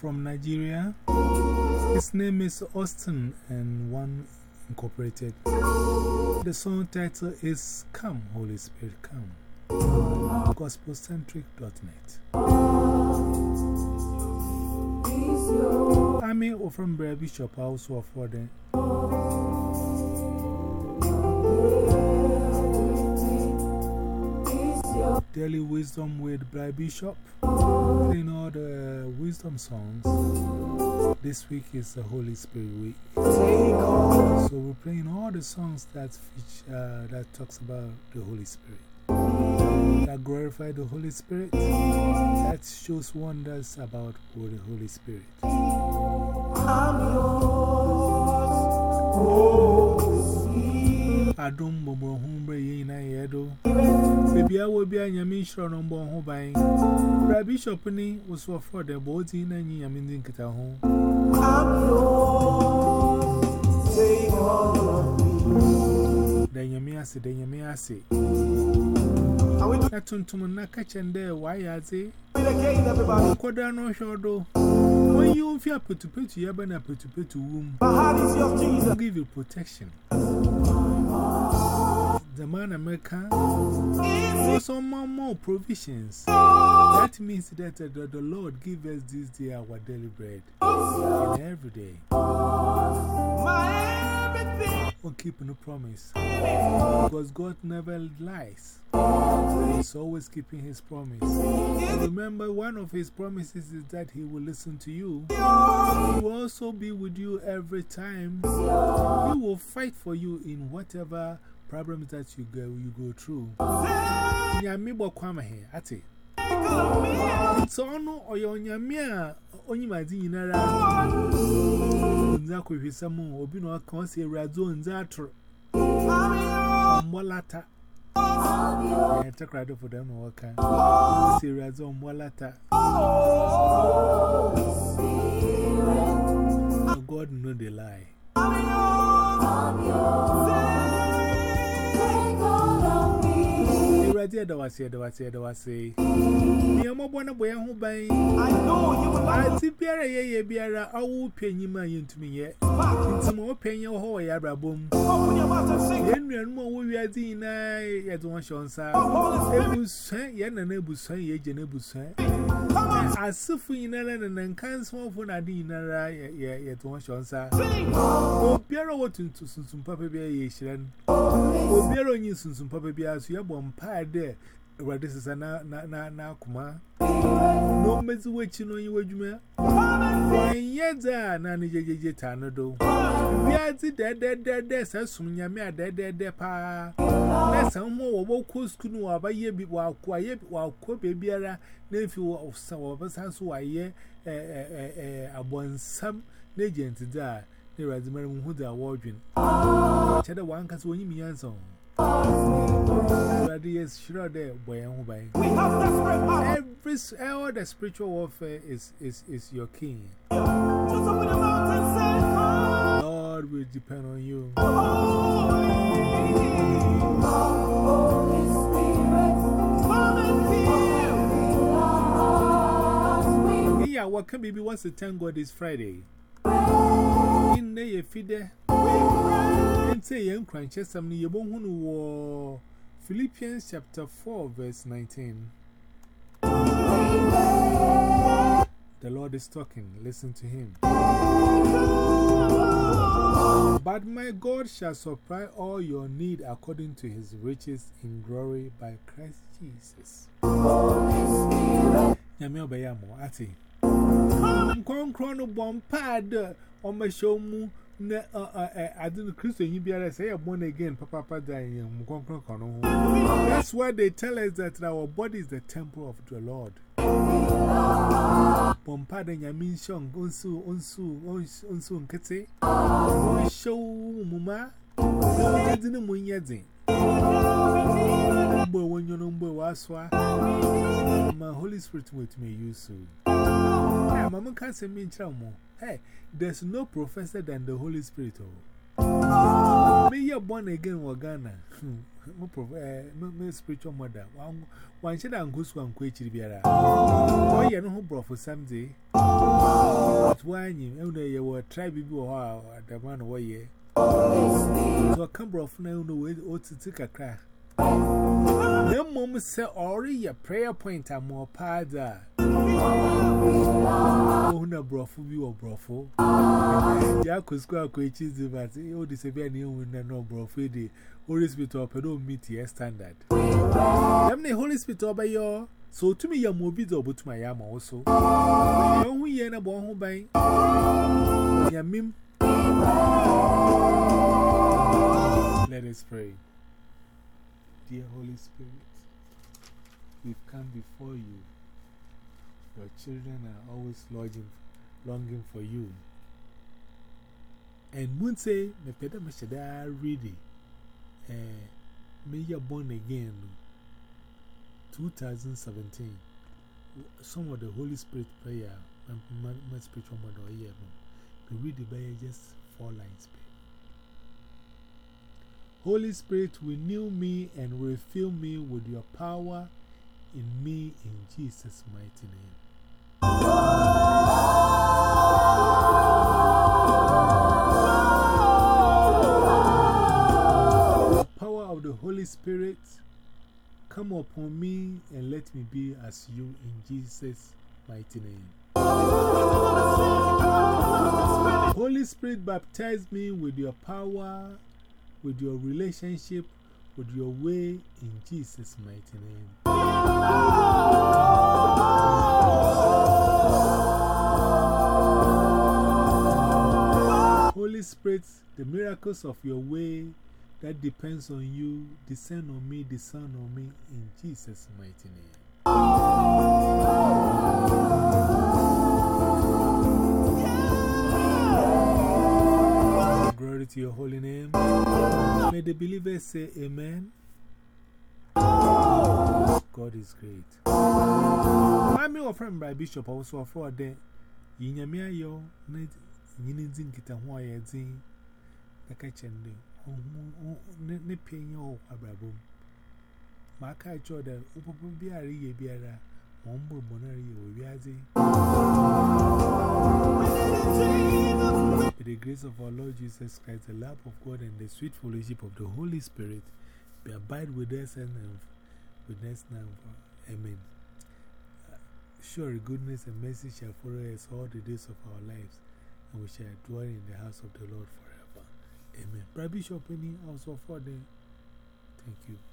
from Nigeria. His name is Austin and One Incorporated. The song title is Come, Holy Spirit, Come. Gospelcentric.net. I'm here from Bishop House for Daily Wisdom with Bry Bishop. Playing all the wisdom songs. This week is the Holy Spirit week. So we're playing all the songs that, feature, uh, that talks about the Holy Spirit. That glorify the Holy Spirit. That shows wonders about the Holy Spirit. I don't bomber home by in a yedo. Baby, I will be a yamin shore on born home buying. Rabbi Shopney was you may ask it, then you may ask it. I turned to I put to put to Yabana put to put to womb, give you protection. The man America some more, more provisions. That means that the, the Lord give us this day our daily bread. And every day. We'll keep no promise. Because God never lies. He's always keeping his promise. Remember, one of his promises is that he will listen to you. He will also be with you every time. He will fight for you in whatever problems that you go, you go through. Kwama he. It's ono oyo nyami a onye mazi nyinara nza kwehisa mu obi na ọka ọ si erazo nza atụrụ mgbọlata takrado fọdụ na ọka si erazo mgbọlata God know the lie Ready, I was here, I was here, I was here. Me, I'm a boy, I'm a boy, I'm a boy. I know you will lie. biara ye ye biara awu penyima ye ntumi ye. Ntumi o penye ho ya brabom. Enua nmu wo wiadi na ye de won shon sa. Ebusan ye na na ebusan ye je na ebusan. Asifu yinara na na nkanso fo na de yinara ye ye de won shon sa. Obiara wo tuntu sunsun papa bia ye shiran. Obiara onyi sunsun papa bia so ye bom pa de Awurade sisa na na na na akoma. No mezi wechi no yiwe na ni jejeje do. Bia ti de de de de sa sum nyame a pa. Na sa ho wo bo ko sku no aba ye bi wa ko ye bi wa ko be biara na fi wo cast when you mean answer. Every, eh, all the spiritual warfare is, is, is your king. Lord will depend on you. Yeah, what can be once the thank God is Friday. In the feeder. And say, young crunches, some you won't war. Philippians chapter 4, verse 19. The Lord is talking, listen to Him. But my God shall supply all your need according to His riches in glory by Christ Jesus. Yami obayamo, ati. Nkronkron bomb pad I didn't Christian, you be able to say, born again, Papa Pada, That's why they tell us that our body is the temple of the Lord. Pompada Yamin Shong, Unsu, Unsu, Unsu, Nkete, show Muma, didn't yet. Number one, your number was my Holy Spirit with me, you so. Mamma can't say me, Hey, there's no professor than the Holy Spirit. Oh. Me, you're born again, Wagana. My spiritual mother. One should I go to Uncle Chibiara? Oh, you know who brought for someday. But when you were tribe, you were the one away. So come from now, no way, or to take a crack. No moment say, or your prayer point, I'm more pada. No, brofu, you or. Ya could square quaches, but you disappear near when no brofu, the Holy Spirit a don't meet your standard. I'm the Holy Spirit of your. So to me, your mobile double to my yam also. No, we ain't a born who by Yamim. Let us pray. Dear Holy Spirit, we've come before you. Your children are always longing, longing for you. And Moon say, Me peda me shada ready. Eh, me ya born again. 2017. Some of the Holy Spirit prayer, my spiritual mother here. Me read the Bible just four lines. Holy Spirit, renew me and refill me with your power in me in Jesus' mighty name. Holy Spirit come upon me and let me be as you in Jesus' mighty name. Holy Spirit, baptize me with your power with your relationship, with your way in Jesus' mighty name. Holy Spirit, the miracles of your way that depends on you, descend on me, descend on me in Jesus' mighty name. Glory to your holy name. May the believers say Amen. God is great. I'm your friend by Bishop also for the Yinyamia yo, Yinizin Kita Hoya Zin, the kitchen. Nipping your abrabum. My car Jordan, Upo Biari Biara, Ombo Monari, Oviazi. May the grace of our Lord Jesus Christ, the love of God, and the sweet fellowship of the Holy Spirit be abide with us and with us now. Amen. Uh, surely goodness and mercy shall follow us all the days of our lives, and we shall dwell in the house of the Lord forever. Amen. Brother Bishop, any also for them. Thank you.